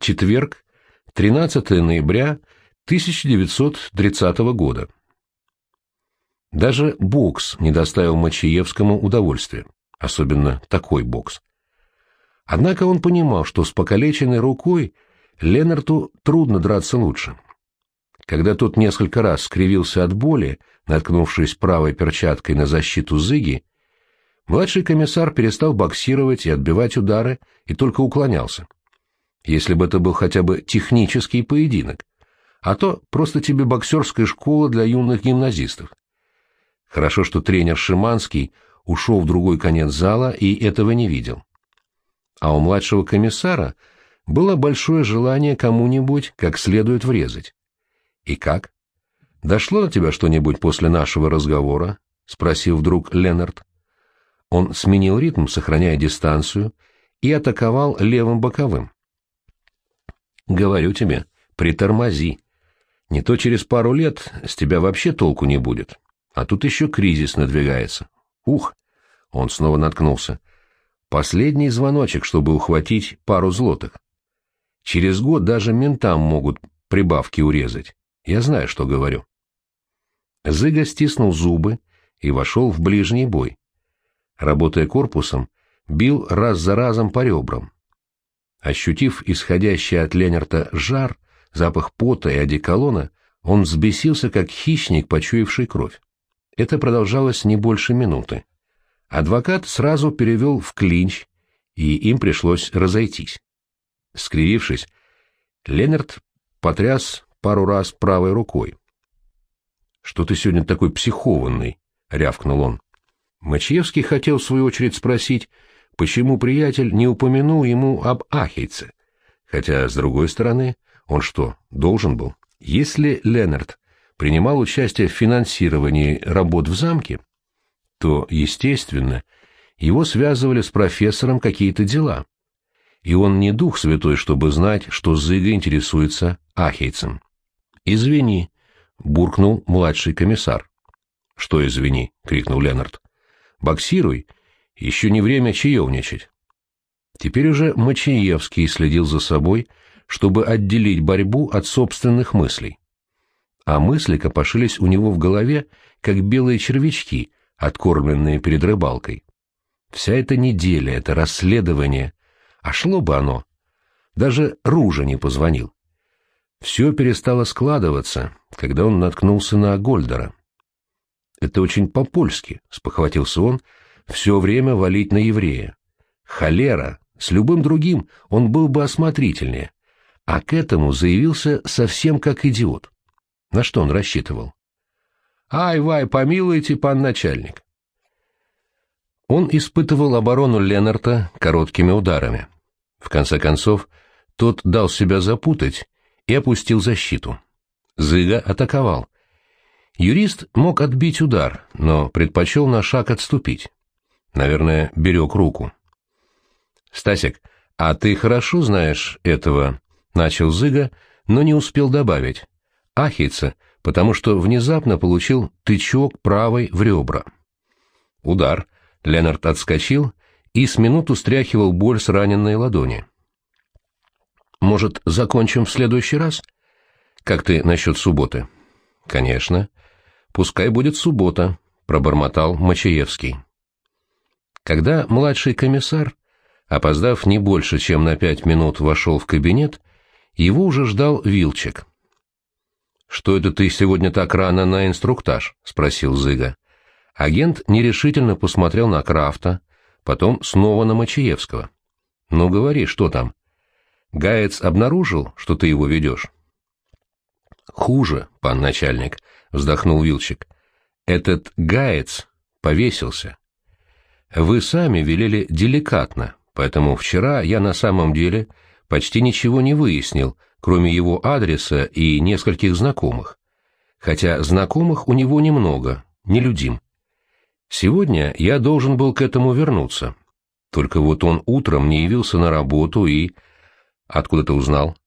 Четверг, 13 ноября 1930 года. Даже бокс не доставил Мачиевскому удовольствия, особенно такой бокс. Однако он понимал, что с покалеченной рукой Ленарту трудно драться лучше. Когда тот несколько раз скривился от боли, наткнувшись правой перчаткой на защиту Зыги, младший комиссар перестал боксировать и отбивать удары и только уклонялся если бы это был хотя бы технический поединок, а то просто тебе боксерская школа для юных гимназистов. Хорошо, что тренер Шиманский ушел в другой конец зала и этого не видел. А у младшего комиссара было большое желание кому-нибудь как следует врезать. И как? Дошло до тебя что-нибудь после нашего разговора? — спросил вдруг Ленард. Он сменил ритм, сохраняя дистанцию, и атаковал левым боковым. Говорю тебе, притормози. Не то через пару лет с тебя вообще толку не будет. А тут еще кризис надвигается. Ух! Он снова наткнулся. Последний звоночек, чтобы ухватить пару злотых. Через год даже ментам могут прибавки урезать. Я знаю, что говорю. Зыга стиснул зубы и вошел в ближний бой. Работая корпусом, бил раз за разом по ребрам, Ощутив исходящий от Ленерта жар, запах пота и одеколона, он взбесился, как хищник, почуявший кровь. Это продолжалось не больше минуты. Адвокат сразу перевел в клинч, и им пришлось разойтись. Скривившись, Ленард потряс пару раз правой рукой. — Что ты сегодня такой психованный? — рявкнул он. Мачевский хотел, в свою очередь, спросить, почему приятель не упомянул ему об Ахейце? Хотя, с другой стороны, он что, должен был? Если Ленард принимал участие в финансировании работ в замке, то, естественно, его связывали с профессором какие-то дела. И он не дух святой, чтобы знать, что Зыга интересуется Ахейцем. «Извини», — буркнул младший комиссар. «Что извини?» — крикнул Ленард. «Боксируй еще не время чаевничать. Теперь уже Мачиевский следил за собой, чтобы отделить борьбу от собственных мыслей. А мысли копошились у него в голове, как белые червячки, откормленные перед рыбалкой. Вся эта неделя, это расследование, а шло бы оно. Даже Ружа не позвонил. Все перестало складываться, когда он наткнулся на Гольдера. «Это очень по-польски», — спохватился он, — все время валить на еврея. Холера, с любым другим он был бы осмотрительнее, а к этому заявился совсем как идиот. На что он рассчитывал? «Ай-вай, помилуйте, пан начальник!» Он испытывал оборону Ленарта короткими ударами. В конце концов, тот дал себя запутать и опустил защиту. Зыга атаковал. Юрист мог отбить удар, но предпочел на шаг отступить. Наверное, берег руку. «Стасик, а ты хорошо знаешь этого?» — начал Зыга, но не успел добавить. «Ахица, потому что внезапно получил тычок правой в ребра». Удар. Ленард отскочил и с минуту стряхивал боль с раненной ладони. «Может, закончим в следующий раз? Как ты насчет субботы?» «Конечно. Пускай будет суббота», — пробормотал Мачаевский. Когда младший комиссар, опоздав не больше, чем на пять минут, вошел в кабинет, его уже ждал Вилчик. «Что это ты сегодня так рано на инструктаж?» — спросил Зыга. Агент нерешительно посмотрел на Крафта, потом снова на Мачиевского. «Ну, говори, что там?» «Гаец обнаружил, что ты его ведешь?» «Хуже, пан начальник», — вздохнул Вилчик. «Этот Гаец повесился». Вы сами велели деликатно, поэтому вчера я на самом деле почти ничего не выяснил, кроме его адреса и нескольких знакомых. Хотя знакомых у него немного, нелюдим. Сегодня я должен был к этому вернуться. Только вот он утром не явился на работу и... Откуда ты узнал?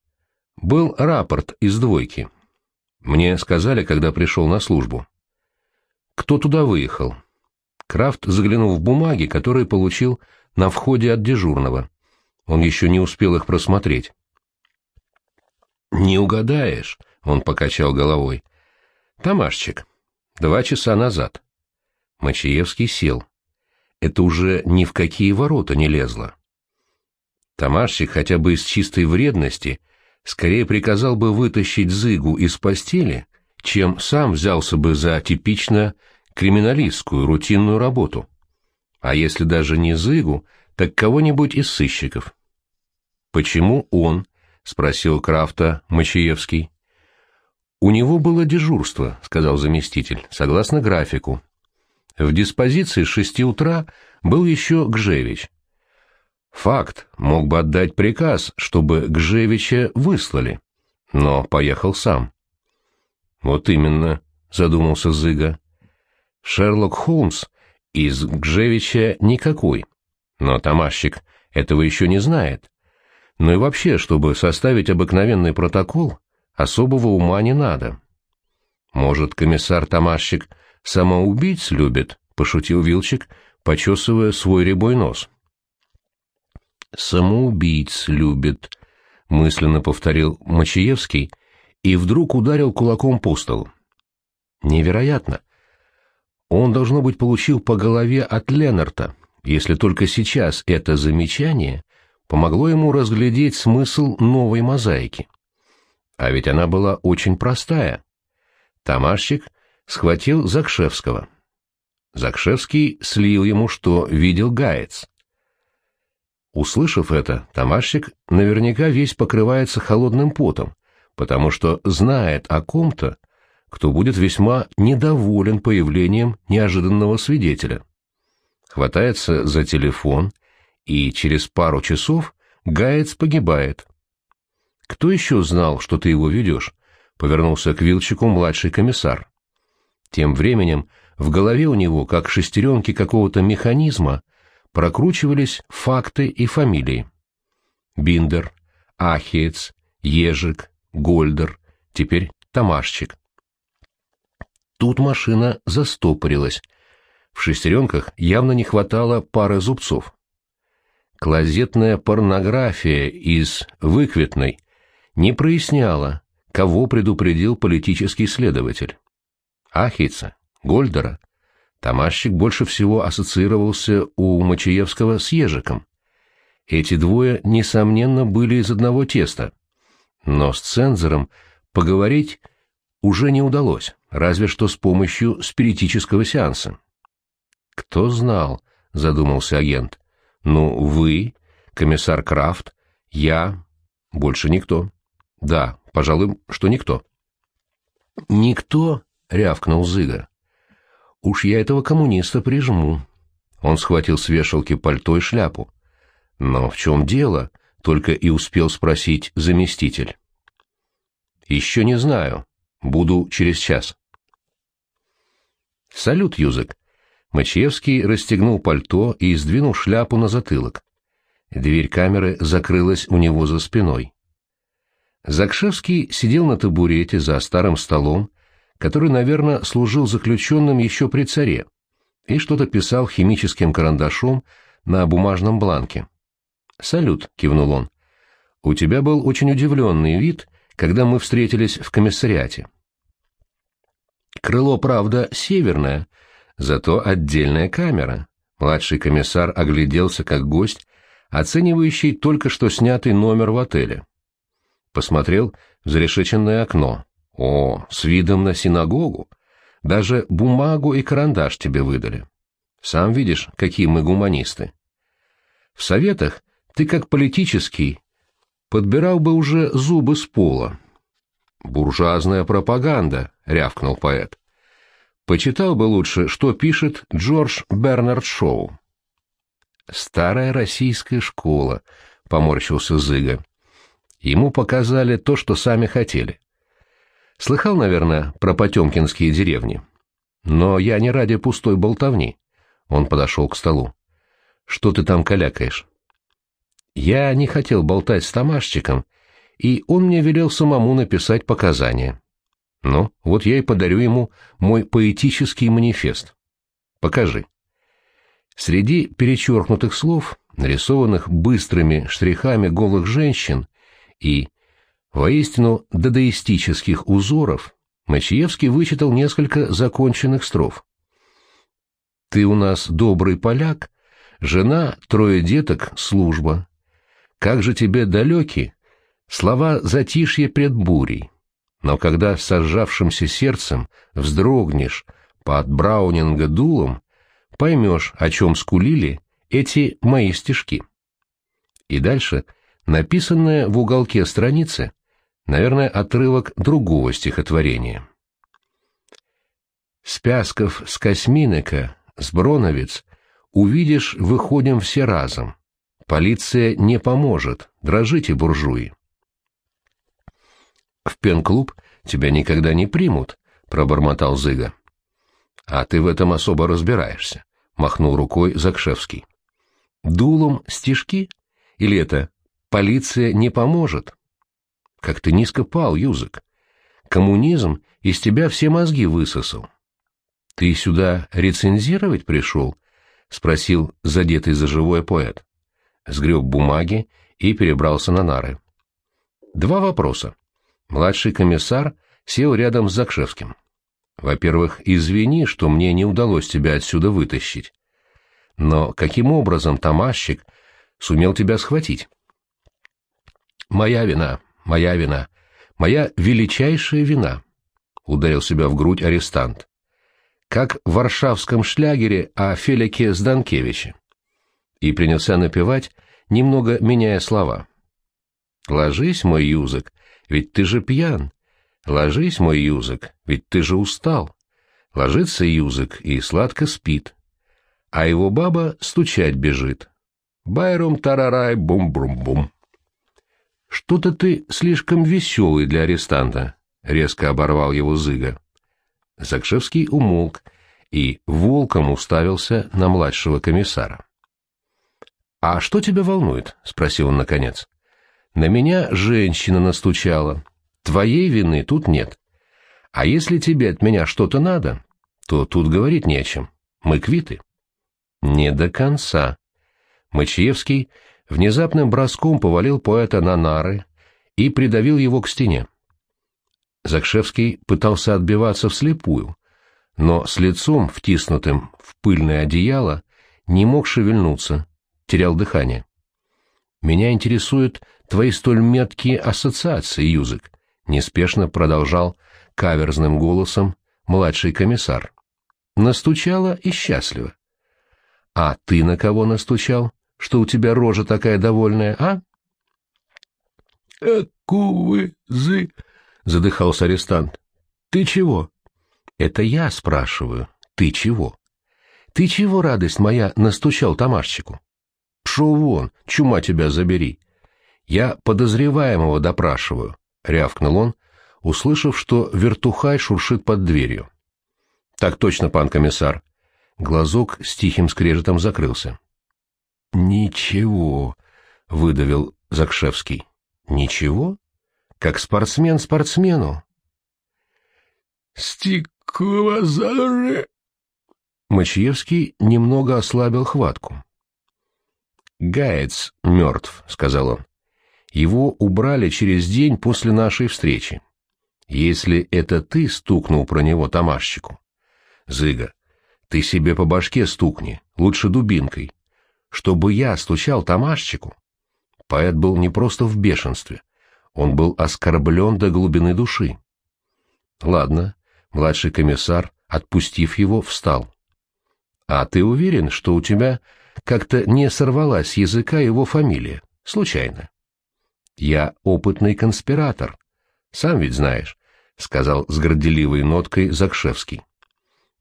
Был рапорт из двойки. Мне сказали, когда пришел на службу. Кто туда выехал? Крафт заглянул в бумаги, которые получил на входе от дежурного. Он еще не успел их просмотреть. Не угадаешь, он покачал головой. Тамашчик, два часа назад. Мачиевский сел. Это уже ни в какие ворота не лезло. Тамашчик хотя бы из чистой вредности скорее приказал бы вытащить Зыгу из постели, чем сам взялся бы за типично криминалистскую рутинную работу. А если даже не Зыгу, так кого-нибудь из сыщиков. «Почему он?» — спросил Крафта Мачиевский. «У него было дежурство», — сказал заместитель, — «согласно графику. В диспозиции с шести утра был еще Гжевич. Факт, мог бы отдать приказ, чтобы Гжевича выслали, но поехал сам». «Вот именно», — задумался Зыга. «Шерлок Холмс из Гжевича никакой, но Тамашчик этого еще не знает. Ну и вообще, чтобы составить обыкновенный протокол, особого ума не надо. Может, комиссар Тамашчик самоубийц любит, пошутил Вилчик, почесывая свой рябой нос. Самоубийц любит, мысленно повторил Мачиевский и вдруг ударил кулаком по столу. Невероятно. Он, должно быть, получил по голове от Ленарта, если только сейчас это замечание помогло ему разглядеть смысл новой мозаики. А ведь она была очень простая. Тамашчик схватил Закшевского. Закшевский слил ему, что видел Гаец. Услышав это, Тамашчик наверняка весь покрывается холодным потом, потому что знает о ком-то, кто будет весьма недоволен появлением неожиданного свидетеля. Хватается за телефон и через пару часов Гаец погибает. «Кто еще знал, что ты его ведешь?» — повернулся к Вилчику младший комиссар. Тем временем в голове у него, как шестеренки какого-то механизма, прокручивались факты и фамилии. Биндер, Ахиец, Ежик, Гольдер, теперь Тамашчик. Тут машина застопорилась. В шестеренках явно не хватало пары зубцов. Клозетная порнография из выкветной не проясняла, кого предупредил политический следователь. Ахица, Гольдера. Тамашчик больше всего ассоциировался у Мачиевского с Ежиком. Эти двое, несомненно, были из одного теста. Но с цензором поговорить уже не удалось, разве что с помощью спиритического сеанса. «Кто знал?» — задумался агент. Ну, вы, комиссар Крафт, я, больше никто. Да, пожалуй, что никто. Никто, рявкнул Зыга. Уж я этого коммуниста прижму. Он схватил с вешалки пальто и шляпу. Но в чем дело? Только и успел спросить заместитель. Еще не знаю. Буду через час. Салют, Юзек. Мачевский расстегнул пальто и сдвинул шляпу на затылок. Дверь камеры закрылась у него за спиной. Закшевский сидел на табурете за старым столом, который, наверное, служил заключенным еще при царе, и что-то писал химическим карандашом на бумажном бланке. «Салют», — кивнул он. «У тебя был очень удивленный вид, когда мы встретились в комиссариате». «Крыло, правда, северное», Зато отдельная камера. Младший комиссар огляделся как гость, оценивающий только что снятый номер в отеле. Посмотрел в зарешеченное окно. О, с видом на синагогу. Даже бумагу и карандаш тебе выдали. Сам видишь, какие мы гуманисты. В советах ты, как политический, подбирал бы уже зубы с пола. «Буржуазная пропаганда», — рявкнул поэт. Почитал бы лучше, что пишет Джордж Бернард Шоу. «Старая российская школа», — поморщился Зыга. Ему показали то, что сами хотели. Слыхал, наверное, про потемкинские деревни. Но я не ради пустой болтовни. Он подошел к столу. Что ты там калякаешь? Я не хотел болтать с Тамашчиком, и он мне велел самому написать показания. Ну, вот я и подарю ему мой поэтический манифест. Покажи. Среди перечеркнутых слов, нарисованных быстрыми штрихами голых женщин и Воистину дадаистических узоров Мачиевский вычитал несколько законченных строф. «Ты у нас добрый поляк, жена, трое деток, служба. Как же тебе далеки слова затишье пред бурей. Но когда с сожжавшимся сердцем вздрогнешь под Браунинга дулом, поймешь, о чем скулили эти мои стишки. И дальше, написанное в уголке страницы, наверное, отрывок другого стихотворения. С Пясков, с Косминека, с Броновец увидишь, выходим все разом. Полиция не поможет, дрожите, буржуи. В пен-клуб тебя никогда не примут, пробормотал Зыга. А ты в этом особо разбираешься, махнул рукой Закшевский. Дулом стишки? Или это полиция не поможет? Как ты низко пал, Юзык. Коммунизм из тебя все мозги высосал. Ты сюда рецензировать пришел? Спросил задетый за живое поэт. Сгреб бумаги и перебрался на нары. Два вопроса. Младший комиссар сел рядом с Закшевским. Во-первых, извини, что мне не удалось тебя отсюда вытащить. Но каким образом Тамашчик сумел тебя схватить? Моя вина, моя вина, моя величайшая вина, — ударил себя в грудь арестант. Как в варшавском шлягере о Фелике Зданкевиче. И принялся напевать, немного меняя слова. «Ложись, мой юзок, ведь ты же пьян. Ложись, мой юзок, ведь ты же устал. Ложится юзок и сладко спит а его баба стучать бежит. Байром тарарай бум-брум-бум. «Что-то ты слишком веселый для арестанта», — резко оборвал его Зыга. Закшевский умолк и волком уставился на младшего комиссара. «А что тебя волнует?» — спросил он наконец. «На меня женщина настучала. Твоей вины тут нет. А если тебе от меня что-то надо, то тут говорить не о чем. Мы квиты». Не до конца. Мачиевский внезапным броском повалил поэта на нары и придавил его к стене. Закшевский пытался отбиваться вслепую, но с лицом, втиснутым в пыльное одеяло, не мог шевельнуться, терял дыхание. «Меня интересуют твои столь меткие ассоциации, Юзык», — неспешно продолжал каверзным голосом младший комиссар. Настучала и счастливо. А ты на кого настучал, что у тебя рожа такая довольная, а? «Экувызы!» — задыхался арестант. «Ты чего?» «Это я спрашиваю. Ты чего?» «Ты чего, радость моя, настучал Тамашчику?» «Пшел вон, чума тебя забери!» «Я подозреваемого допрашиваю», — рявкнул он, услышав, что вертухай шуршит под дверью. «Так точно, пан комиссар», Глазок с тихим скрежетом закрылся. «Ничего», — выдавил Закшевский. «Ничего? Как спортсмен спортсмену». «Стеклозары...» Мачьевский немного ослабил хватку. «Гаец мертв», — сказал он. «Его убрали через день после нашей встречи. Если это ты стукнул про него Тамашчику. Зыга, ты себе по башке стукни, лучше дубинкой. Чтобы я стучал Тамашчику. Поэт был не просто в бешенстве. Он был оскорблен до глубины души. Ладно, младший комиссар, отпустив его, встал. А ты уверен, что у тебя как-то не сорвалась с языка его фамилия? Случайно. Я опытный конспиратор. Сам ведь знаешь, — сказал с горделивой ноткой Закшевский.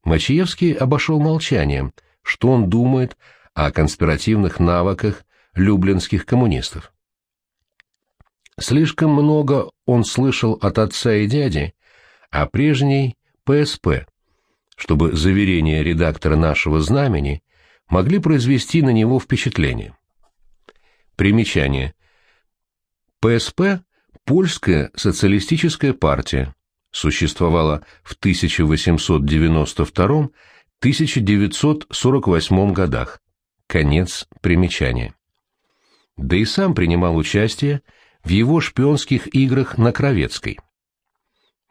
Мачиевский обошел молчанием, что он думает о конспиративных навыках люблинских коммунистов. Слишком много он слышал от отца и дяди о прежней ПСП, чтобы заверения редактора нашего знамени могли произвести на него впечатление. Примечание. ПСП – Польская социалистическая партия, существовала в 1892-1948 годах. Конец примечания. Да и сам принимал участие в его шпионских играх на Кровецкой.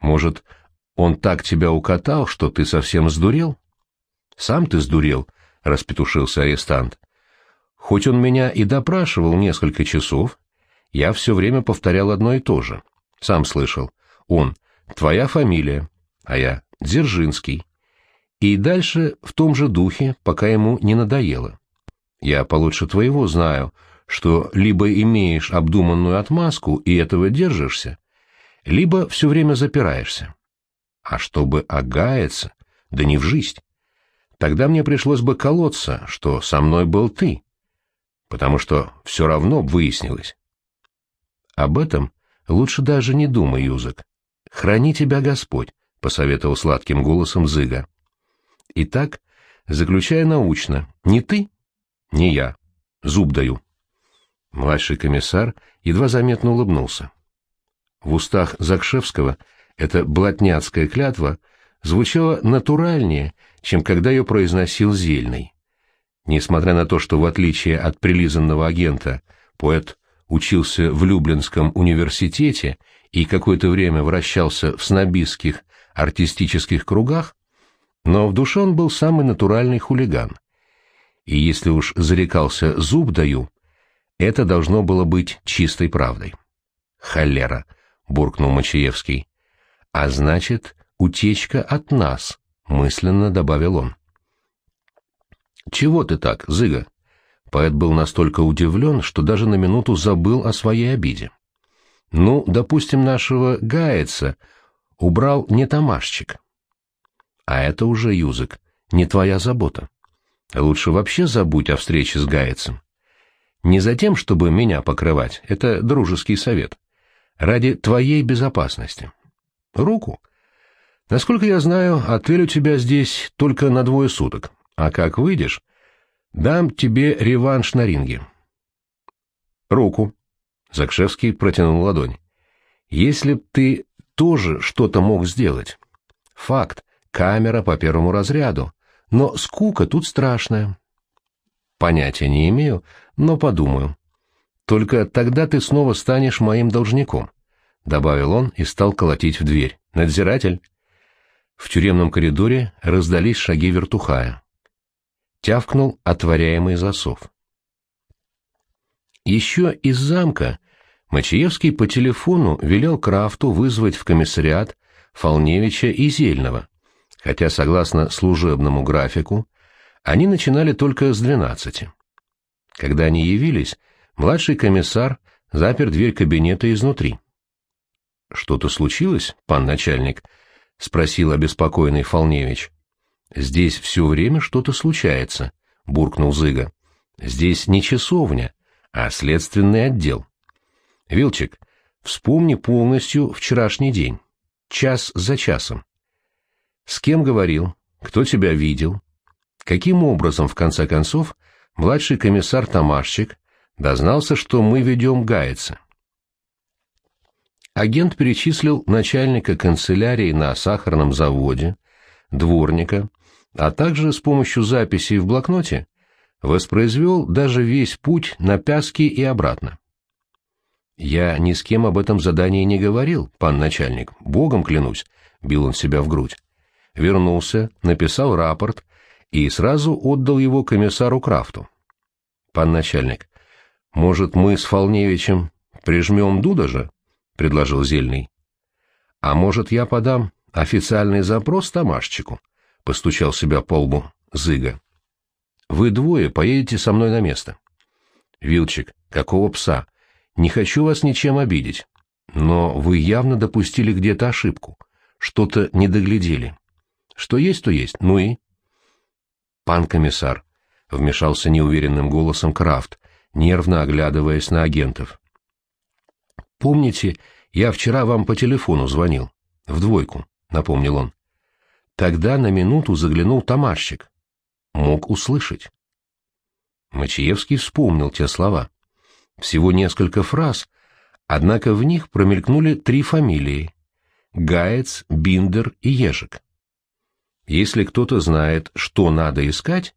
Может, он так тебя укатал, что ты совсем сдурел? Сам ты сдурел, — распетушился арестант. Хоть он меня и допрашивал несколько часов, я все время повторял одно и то же. Сам слышал. Он — твоя фамилия, а я — Дзержинский. И дальше в том же духе, пока ему не надоело. Я получше твоего знаю, что либо имеешь обдуманную отмазку и этого держишься, либо все время запираешься. А чтобы огаяться, да не в жизнь. Тогда мне пришлось бы колоться, что со мной был ты, потому что все равно выяснилось. Об этом лучше даже не думай, Юзак. Храни тебя Господь, — посоветовал сладким голосом Зыга. Итак, заключая научно, не ты, не я. Зуб даю. Младший комиссар едва заметно улыбнулся. В устах Закшевского эта блатняцкая клятва звучала натуральнее, чем когда ее произносил Зельный. Несмотря на то, что в отличие от прилизанного агента поэт учился в Люблинском университете и какое-то время вращался в снобистских артистических кругах, но в душе он был самый натуральный хулиган. И если уж зарекался «зуб даю», это должно было быть чистой правдой. «Холера!» — буркнул Мачиевский. «А значит, утечка от нас», — мысленно добавил он. «Чего ты так, Зыга?» Поэт был настолько удивлен, что даже на минуту забыл о своей обиде. «Ну, допустим, нашего Гайца убрал не Тамашчик. А это уже, Юзык, не твоя забота. Лучше вообще забудь о встрече с Гайцем. Не за тем, чтобы меня покрывать, это дружеский совет. Ради твоей безопасности. Руку. Насколько я знаю, отель тебя здесь только на двое суток. А как выйдешь, дам тебе реванш на ринге. Руку. Закшевский протянул ладонь. Если б ты тоже что-то мог сделать. Факт. Камера по первому разряду. Но скука тут страшная. Понятия не имею, но подумаю. Только тогда ты снова станешь моим должником, — добавил он и стал колотить в дверь. Надзиратель. В тюремном коридоре раздались шаги вертухая. Тявкнул отворяемый засов. Еще из замка Мачиевский по телефону велел Крафту вызвать в комиссариат Фолневича и Зельного, хотя, согласно служебному графику, они начинали только с двенадцати. Когда они явились, младший комиссар запер дверь кабинета изнутри. — Что-то случилось, пан начальник? — спросил обеспокоенный Фолневич. — Здесь все время что-то случается, — буркнул Зыга. — Здесь не часовня, а следственный отдел. Вилчик, вспомни полностью вчерашний день, час за часом. С кем говорил? Кто тебя видел? Каким образом, в конце концов, младший комиссар Тамашчик дознался, что мы ведем гаяться? Агент перечислил начальника канцелярии на сахарном заводе, дворника, а также с помощью записей в блокноте воспроизвел даже весь путь на Пяски и обратно. «Я ни с кем об этом задании не говорил, пан начальник, богом клянусь», — бил он себя в грудь вернулся, написал рапорт и сразу отдал его комиссару Крафту. «Пан начальник, может, мы с Фолневичем прижмем Дуда же?» — предложил Зельный. «А может, я подам официальный запрос Тамашчику?» — постучал себя по лбу Зыга. «Вы двое поедете со мной на место». «Вилчик, какого пса? Не хочу вас ничем обидеть. Но вы явно допустили где-то ошибку. Что-то не доглядели. Что есть, то есть. Ну и? Пан комиссар, — вмешался неуверенным голосом Крафт, нервно оглядываясь на агентов. Помните, я вчера вам по телефону звонил? В двойку, — напомнил он. Тогда на минуту заглянул тамарщик. Мог услышать. Мачиевский вспомнил те слова. Всего несколько фраз, однако в них промелькнули три фамилии — Гаец, Биндер и Ежик. Если кто-то знает, что надо искать,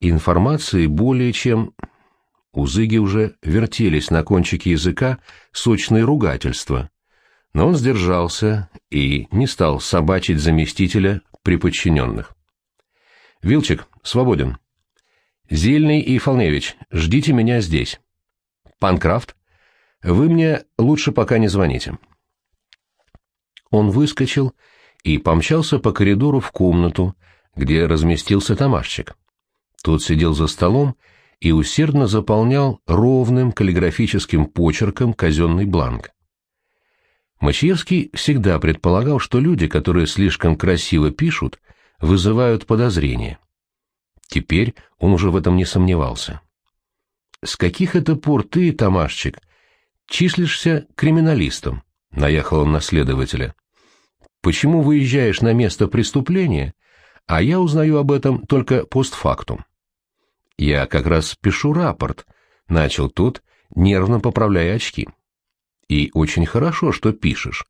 информации более чем... У Зыги уже вертелись на кончике языка сочные ругательства, но он сдержался и не стал собачить заместителя при подчиненных. «Вилчик, свободен. Зельный и Фолневич, ждите меня здесь. Панкрафт, вы мне лучше пока не звоните». Он выскочил и помчался по коридору в комнату, где разместился Тамашчик. Тот сидел за столом и усердно заполнял ровным каллиграфическим почерком казенный бланк. Мачиевский всегда предполагал, что люди, которые слишком красиво пишут, вызывают подозрения. Теперь он уже в этом не сомневался. «С каких это пор ты, Тамашчик, числишься криминалистом?» — наехал он на следователя. «Почему выезжаешь на место преступления, а я узнаю об этом только постфактум?» «Я как раз пишу рапорт», — начал тот, нервно поправляя очки. «И очень хорошо, что пишешь,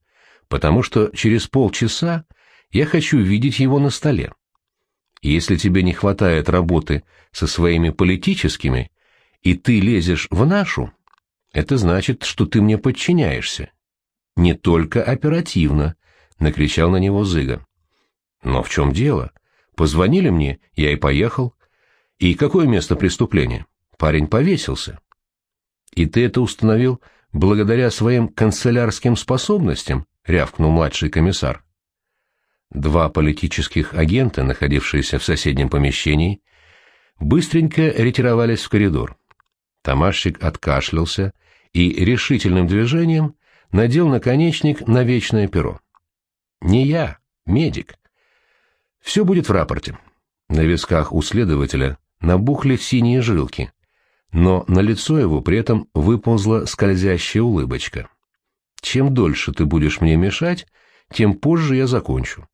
потому что через полчаса я хочу видеть его на столе. Если тебе не хватает работы со своими политическими, и ты лезешь в нашу, это значит, что ты мне подчиняешься. Не только оперативно, — накричал на него Зыга. Но в чем дело? Позвонили мне, я и поехал. И какое место преступления? Парень повесился. И ты это установил благодаря своим канцелярским способностям? рявкнул младший комиссар. Два политических агента, находившиеся в соседнем помещении, быстренько ретировались в коридор. Тамашчик откашлялся и решительным движением надел наконечник на вечное перо. «Не я, медик. Все будет в рапорте». На висках у следователя набухли синие жилки, но на лицо его при этом выползла скользящая улыбочка. «Чем дольше ты будешь мне мешать, тем позже я закончу».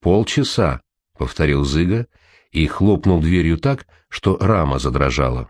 «Полчаса», — повторил Зыга и хлопнул дверью так, что рама задрожала.